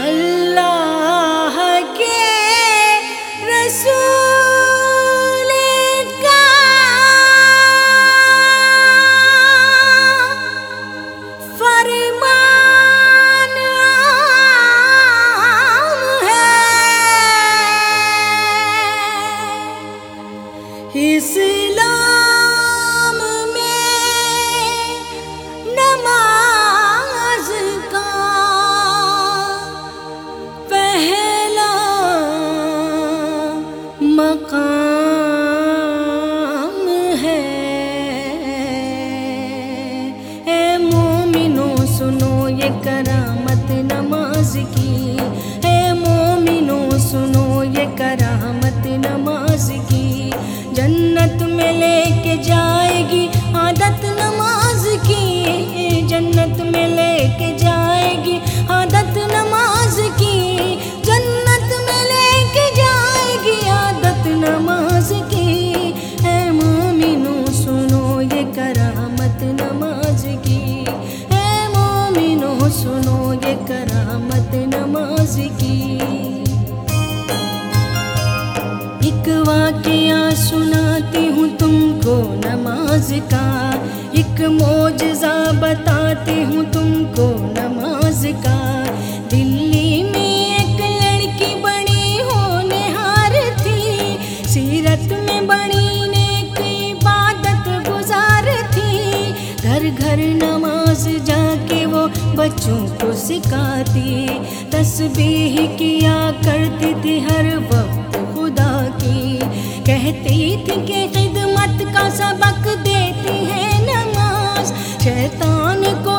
اللہ مقام ہے۔ اے مومنو، سنو یہ کرامت نماز کی۔ اے مومنو، سنو یہ کرامت نماز کی۔ جنت میں لے کے جائے گی عادت نماز کی۔ جنت میں لے کے جائے ہوں تم کو نماز کا۔ دلی میں ایک لڑکی بڑی ہونہار تھی۔ سیرت میں بڑی نیک عبادت گزار تھی۔ گھر گھر نماز جا کے وہ بچوں کو سکھاتی۔ تسبیح کیا کرتی تھی ہر وقت خدا کی۔ کہتی تھی کہ خدمت کا سبق دیتی ہے نماز۔ شیطان کو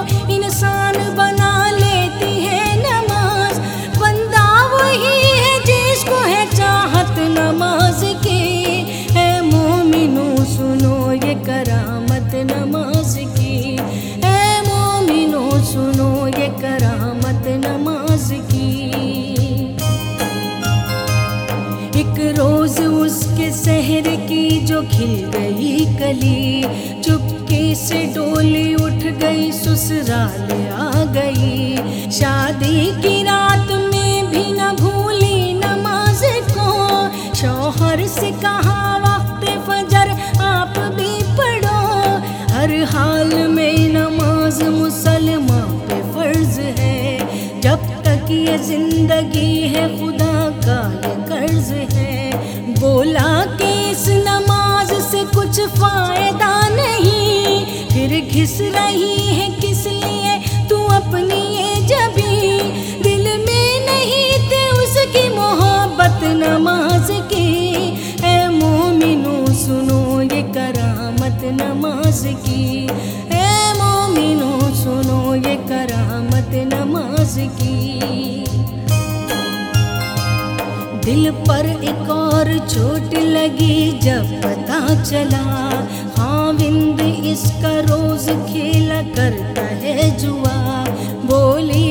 سحر کی جو کھل گئی کلی چپکے سے ڈولی اٹھ گئی سسرال آ گئی شادی کی رات میں بھی نہ بھولی نماز کو شوہر سے کہا وقت فجر آپ بھی پڑھو ہر حال میں نماز مسلمان پہ فرض ہے جب تک یہ زندگی ہے خدا کا یہ قرض ہے بولا کچھ فائدہ نہیں۔ پھر گھس رہی ہے کس لیے؟ تو اپنی یہ جبی دل میں نہیں تھے اس کی محبت نماز کی۔ اے مومنو، سنو یہ کرامت نماز کی۔ اے مومنو، سنو یہ کرامت نماز کی۔ دل پر ایک اور چوٹ لگی جب پتا چلا۔ ہاں، خاوند اس کا روز کھیلا کرتا ہے جوا۔ بولی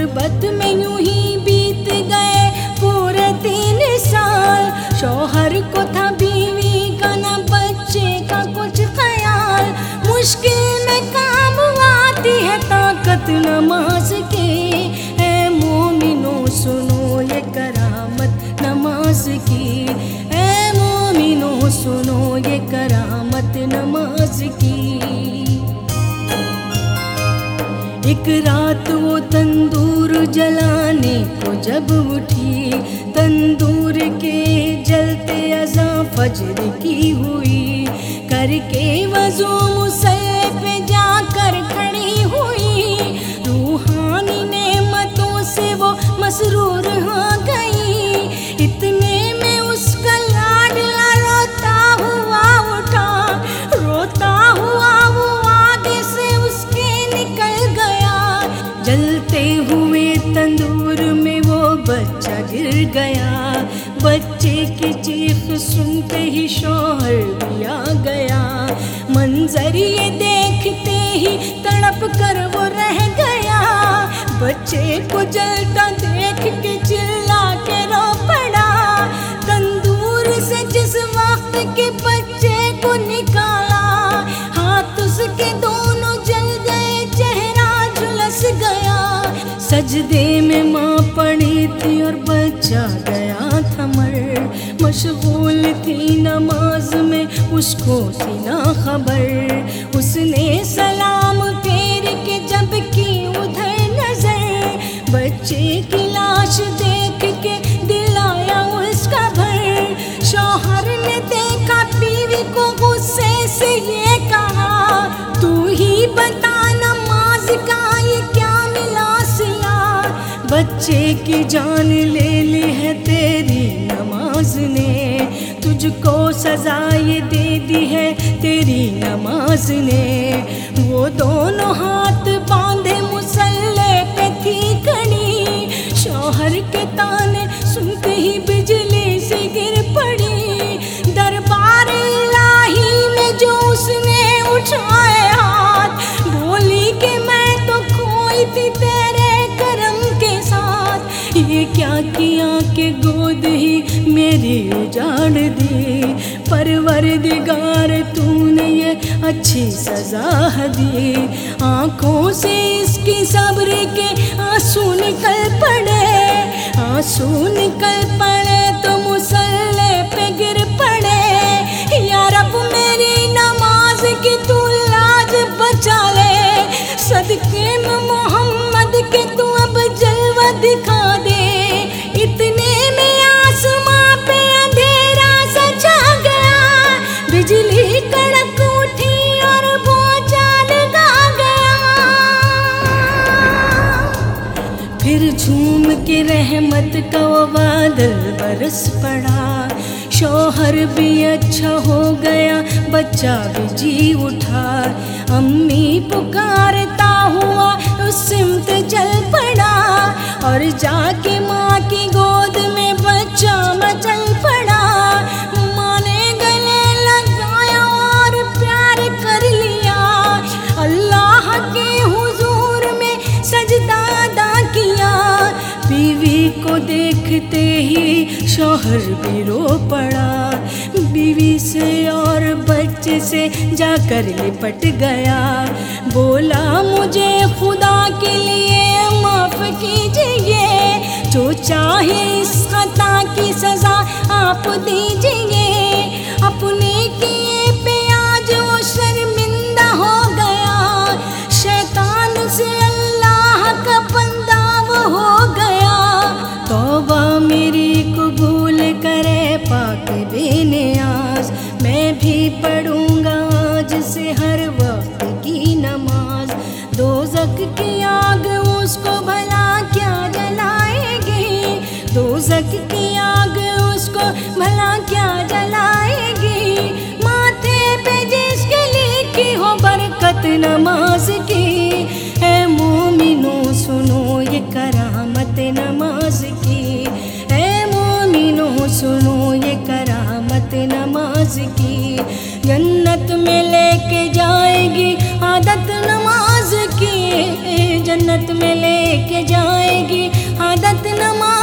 غربت میں یوں ہی بیت گئے پورے تین سال۔ شوہر کو تھا بیوی کا نہ بچے کا کچھ خیال۔ مشکل میں کام آتی ہے طاقت نماز کی اے مومنو، سنو یہ کرامت نماز کی۔ اے مومنو، سنو یہ کرامت نماز کی۔ ایک رات وہ تندور جلانے کو جب اٹھی، تندور کے جلتے ازاں فجر کی ہوئی۔ کر کے وضو مسئلے پہ جا کر کھڑی ہوئی۔ روحانی نعمتوں سے وہ مسرور ہاں۔ کی چیخ سنتے ہی شوہر دیا گیا۔ منظر یہ دیکھتے ہی تڑپ کر وہ رہ گیا۔ بچے کو جلتا دیکھ کے چلا کے رو پڑا۔ تندور سے جس وقت کے بچے کو نکالا، ہاتھ اس کے دونوں جل گئے، چہرہ جلس گیا۔ سجدے میں ماں پڑی تھی اور بچہ مشغول تھی نماز میں، اس کو تھی نہ خبر۔ اس نے سلام پھیر کے جب کی ادھر نظر۔ بچے کی لاش دیکھ کے دل آیا اس کا بھر۔ شوہر نے دیکھا، بیوی کو غصے سے یہ کہا، تو ہی بتا نماز کا یہ کیا ملا سیا بچے کی جان لے لی ہے تیری نماز۔ روز نے تجھ کو سزا یہ دے دی ہے، تیری نماز نے۔ وہ دونوں ہاتھ باندھے مسلح پہ تھی کھڑی شوہر کے تانے کیا کے گود ہی میری اجاڑ دی۔ پروردگار تو نے یہ اچھی سزا دی۔ آنکھوں سے اس کی صبر کے آنسو نکل پڑے۔ آنسو نکل پڑے تو مسلح پہ گر پڑے۔ یا رب، میری نماز کی تو لاج بچا لے۔ صدقے میں محمد کے تو اب جلوہ دکھا پھر جھوم کے رحمت کا وہ بادل برس پڑا۔ شوہر بھی اچھا ہو گیا، بچہ بھی جی اٹھا۔ امی پکارتا ہوا، اس سمت جل پڑا۔ اور جا کے ماں کی گود شوہر بھی رو پڑا۔ بیوی سے اور بچے سے جا کر لپٹ گیا۔ بولا، مجھے خدا کے لیے معاف کیجیے جو چاہے اس خطا کی سزا آپ دیجیے اپنے دوزک کی آگ اس کو بھر جنت میں لے کے جائے گی عادت نماز